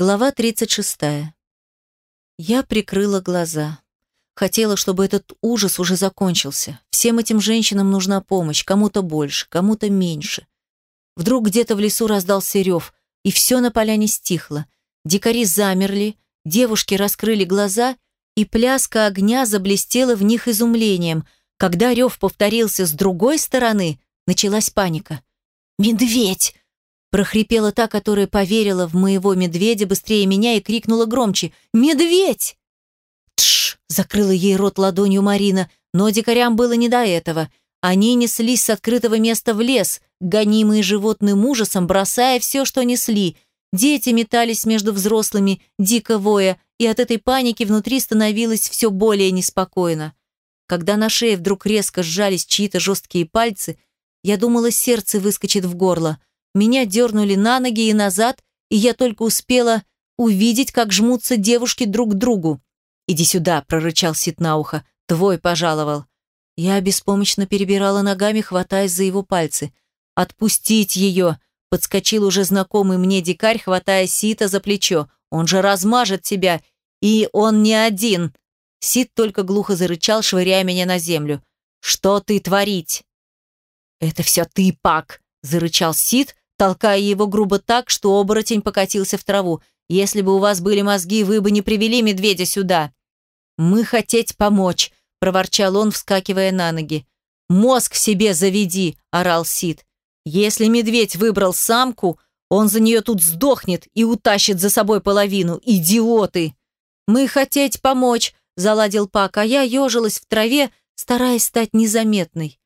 Глава 36. Я прикрыла глаза. Хотела, чтобы этот ужас уже закончился. Всем этим женщинам нужна помощь, кому-то больше, кому-то меньше. Вдруг где-то в лесу раздался рев, и все на поляне стихло. Дикари замерли, девушки раскрыли глаза, и пляска огня заблестела в них изумлением. Когда рев повторился с другой стороны, началась паника. «Медведь!» Прохрипела та, которая поверила в моего медведя быстрее меня и крикнула громче «Медведь!» «Тш!» — закрыла ей рот ладонью Марина, но дикарям было не до этого. Они неслись с открытого места в лес, гонимые животным ужасом, бросая все, что несли. Дети метались между взрослыми, дико воя, и от этой паники внутри становилось все более неспокойно. Когда на шее вдруг резко сжались чьи-то жесткие пальцы, я думала, сердце выскочит в горло — меня дернули на ноги и назад, и я только успела увидеть, как жмутся девушки друг к другу. «Иди сюда», — прорычал Сид на ухо. «Твой пожаловал». Я беспомощно перебирала ногами, хватаясь за его пальцы. «Отпустить ее!» — подскочил уже знакомый мне дикарь, хватая Сита за плечо. «Он же размажет тебя! И он не один!» Сид только глухо зарычал, швыряя меня на землю. «Что ты творить?» «Это все ты, Пак!» — зарычал Сид, толкая его грубо так, что оборотень покатился в траву. «Если бы у вас были мозги, вы бы не привели медведя сюда». «Мы хотеть помочь», — проворчал он, вскакивая на ноги. «Мозг себе заведи», — орал Сид. «Если медведь выбрал самку, он за нее тут сдохнет и утащит за собой половину. Идиоты!» «Мы хотеть помочь», — заладил Пак, а я ежилась в траве, стараясь стать незаметной.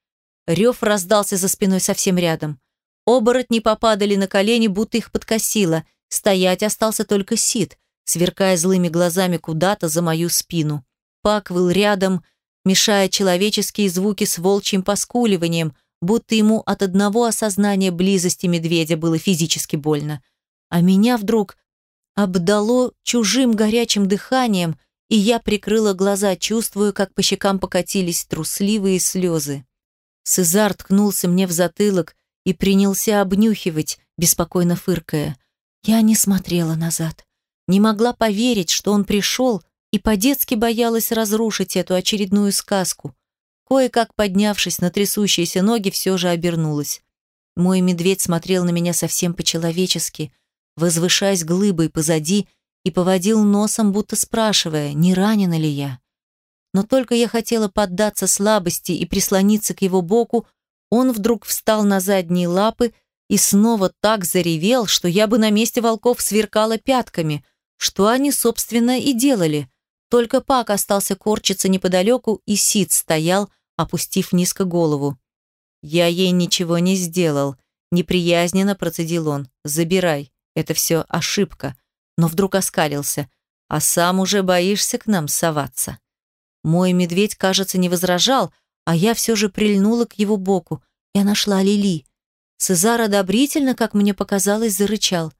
Рев раздался за спиной совсем рядом. Оборотни попадали на колени, будто их подкосило. Стоять остался только Сид, сверкая злыми глазами куда-то за мою спину. Пак выл рядом, мешая человеческие звуки с волчьим поскуливанием, будто ему от одного осознания близости медведя было физически больно. А меня вдруг обдало чужим горячим дыханием, и я прикрыла глаза, чувствуя, как по щекам покатились трусливые слезы. Сезар ткнулся мне в затылок, и принялся обнюхивать, беспокойно фыркая. Я не смотрела назад. Не могла поверить, что он пришел, и по-детски боялась разрушить эту очередную сказку. Кое-как поднявшись на трясущиеся ноги, все же обернулась. Мой медведь смотрел на меня совсем по-человечески, возвышаясь глыбой позади и поводил носом, будто спрашивая, не ранена ли я. Но только я хотела поддаться слабости и прислониться к его боку, он вдруг встал на задние лапы и снова так заревел, что я бы на месте волков сверкала пятками, что они, собственно, и делали. Только Пак остался корчиться неподалеку, и Сид стоял, опустив низко голову. «Я ей ничего не сделал», — неприязненно процедил он. «Забирай, это все ошибка». Но вдруг оскалился. «А сам уже боишься к нам соваться». Мой медведь, кажется, не возражал, — а я все же прильнула к его боку. Я нашла Лили. Цезар одобрительно, как мне показалось, зарычал.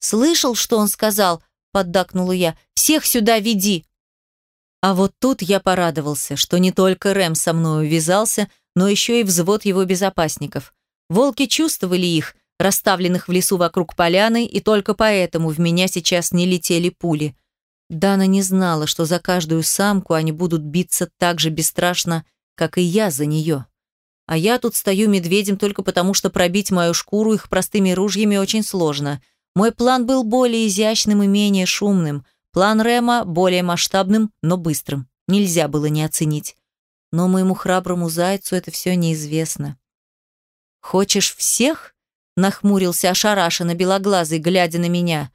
«Слышал, что он сказал?» — поддакнула я. «Всех сюда веди!» А вот тут я порадовался, что не только Рэм со мной увязался, но еще и взвод его безопасников. Волки чувствовали их, расставленных в лесу вокруг поляны, и только поэтому в меня сейчас не летели пули. Дана не знала, что за каждую самку они будут биться так же бесстрашно, как и я за нее. А я тут стою медведем только потому, что пробить мою шкуру их простыми ружьями очень сложно. Мой план был более изящным и менее шумным. План Рема более масштабным, но быстрым. Нельзя было не оценить. Но моему храброму зайцу это все неизвестно. «Хочешь всех?» — нахмурился ошарашенно белоглазый, глядя на меня.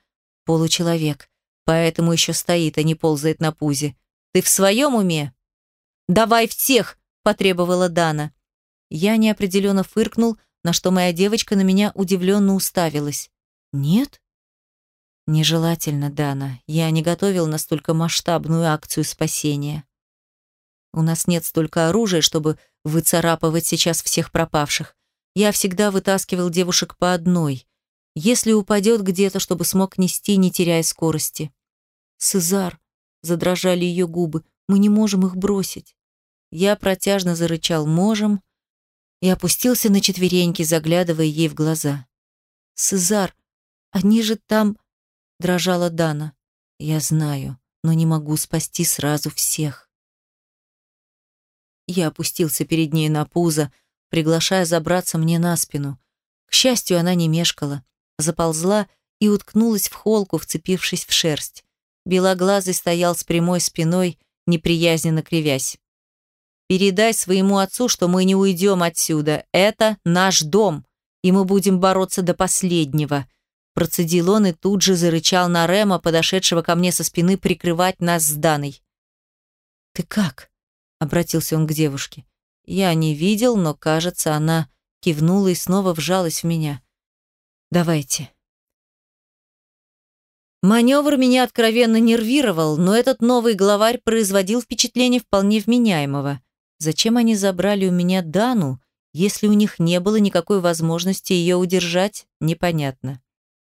«Получеловек, поэтому еще стоит, а не ползает на пузе. Ты в своем уме?» «Давай всех!» Потребовала Дана. Я неопределенно фыркнул, на что моя девочка на меня удивленно уставилась. «Нет?» «Нежелательно, Дана. Я не готовил настолько масштабную акцию спасения. У нас нет столько оружия, чтобы выцарапывать сейчас всех пропавших. Я всегда вытаскивал девушек по одной. Если упадет где-то, чтобы смог нести, не теряя скорости. Сезар, задрожали ее губы, мы не можем их бросить. Я протяжно зарычал «можем» и опустился на четвереньки, заглядывая ей в глаза. «Сезар, они же там...» — дрожала Дана. «Я знаю, но не могу спасти сразу всех». Я опустился перед ней на пузо, приглашая забраться мне на спину. К счастью, она не мешкала, заползла и уткнулась в холку, вцепившись в шерсть. Белоглазый стоял с прямой спиной, неприязненно кривясь. «Передай своему отцу, что мы не уйдем отсюда. Это наш дом, и мы будем бороться до последнего», процедил он и тут же зарычал на Рема, подошедшего ко мне со спины прикрывать нас с Даной. «Ты как?» — обратился он к девушке. Я не видел, но, кажется, она кивнула и снова вжалась в меня. «Давайте». Маневр меня откровенно нервировал, но этот новый главарь производил впечатление вполне вменяемого. Зачем они забрали у меня Дану, если у них не было никакой возможности ее удержать, непонятно.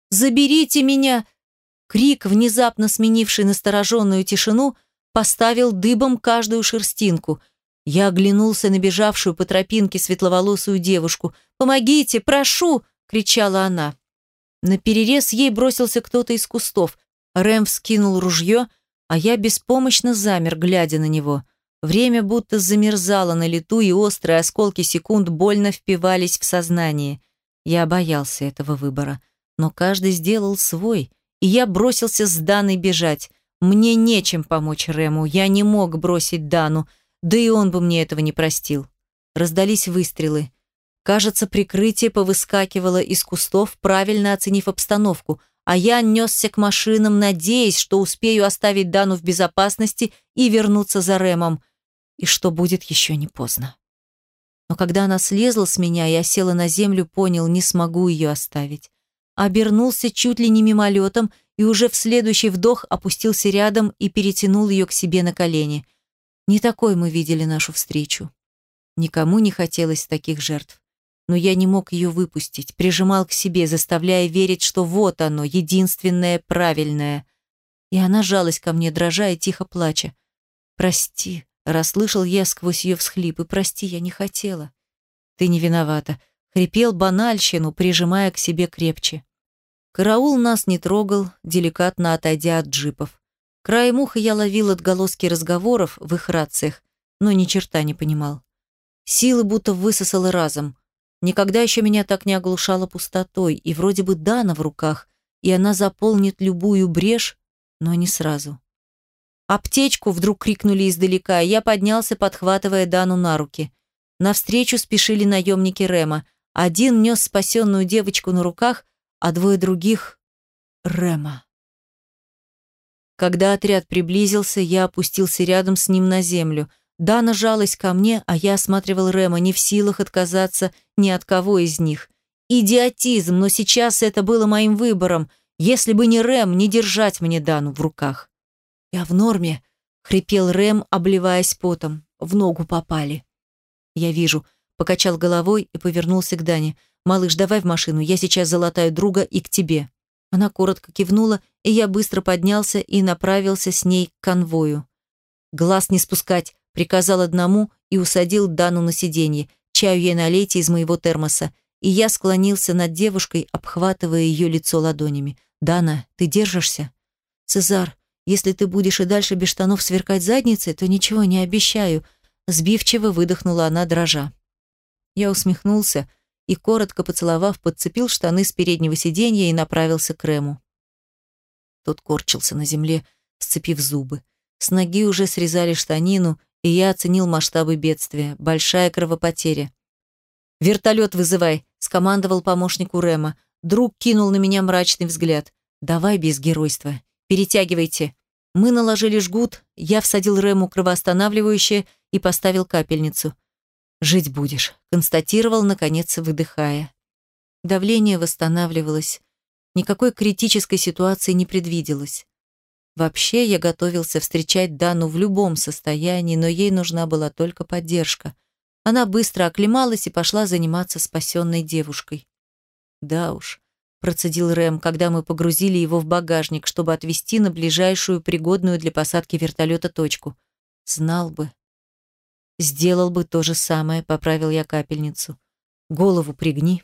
«Заберите меня!» Крик, внезапно сменивший настороженную тишину, поставил дыбом каждую шерстинку. Я оглянулся на бежавшую по тропинке светловолосую девушку. «Помогите, прошу!» — кричала она. На перерез ей бросился кто-то из кустов. Рэм вскинул ружье, а я беспомощно замер, глядя на него. Время будто замерзало на лету, и острые осколки секунд больно впивались в сознание. Я боялся этого выбора. Но каждый сделал свой, и я бросился с Даной бежать. Мне нечем помочь Рэму, я не мог бросить Дану, да и он бы мне этого не простил. Раздались выстрелы. Кажется, прикрытие повыскакивало из кустов, правильно оценив обстановку, а я несся к машинам, надеясь, что успею оставить Дану в безопасности и вернуться за Рэмом, и что будет еще не поздно. Но когда она слезла с меня и осела на землю, понял, не смогу ее оставить. Обернулся чуть ли не мимолетом и уже в следующий вдох опустился рядом и перетянул ее к себе на колени. Не такой мы видели нашу встречу. Никому не хотелось таких жертв но я не мог ее выпустить, прижимал к себе, заставляя верить, что вот оно, единственное правильное. И она жалась ко мне, дрожа и тихо плача. «Прости», — расслышал я сквозь ее всхлипы, «прости, я не хотела». «Ты не виновата», — хрипел банальщину, прижимая к себе крепче. Караул нас не трогал, деликатно отойдя от джипов. Краем уха я ловил отголоски разговоров в их рациях, но ни черта не понимал. Силы будто высосало разом. Никогда еще меня так не оглушала пустотой, и вроде бы Дана в руках, и она заполнит любую брешь, но не сразу. «Аптечку!» — вдруг крикнули издалека, я поднялся, подхватывая Дану на руки. Навстречу спешили наемники Рема. Один нес спасенную девочку на руках, а двое других — Рема. Когда отряд приблизился, я опустился рядом с ним на землю — Дана жалась ко мне, а я осматривал Рема, не в силах отказаться ни от кого из них. Идиотизм, но сейчас это было моим выбором. Если бы не Рэм, не держать мне Дану в руках. «Я в норме», — хрипел Рэм, обливаясь потом. В ногу попали. «Я вижу», — покачал головой и повернулся к Дане. «Малыш, давай в машину, я сейчас залатаю друга и к тебе». Она коротко кивнула, и я быстро поднялся и направился с ней к конвою. «Глаз не спускать», Приказал одному и усадил Дану на сиденье. Чаю ей налейте из моего термоса. И я склонился над девушкой, обхватывая ее лицо ладонями. «Дана, ты держишься?» «Цезар, если ты будешь и дальше без штанов сверкать задницей, то ничего не обещаю», сбивчиво выдохнула она, дрожа. Я усмехнулся и, коротко поцеловав, подцепил штаны с переднего сиденья и направился к Рему. Тот корчился на земле, сцепив зубы. С ноги уже срезали штанину, и я оценил масштабы бедствия. Большая кровопотеря. «Вертолет вызывай», — скомандовал помощнику Рема. Друг кинул на меня мрачный взгляд. «Давай без геройства. Перетягивайте». Мы наложили жгут, я всадил Рему кровоостанавливающее и поставил капельницу. «Жить будешь», — констатировал, наконец, выдыхая. Давление восстанавливалось. Никакой критической ситуации не предвиделось. Вообще, я готовился встречать Дану в любом состоянии, но ей нужна была только поддержка. Она быстро оклемалась и пошла заниматься спасенной девушкой. «Да уж», — процедил Рэм, когда мы погрузили его в багажник, чтобы отвезти на ближайшую пригодную для посадки вертолета точку. «Знал бы». «Сделал бы то же самое», — поправил я капельницу. «Голову пригни».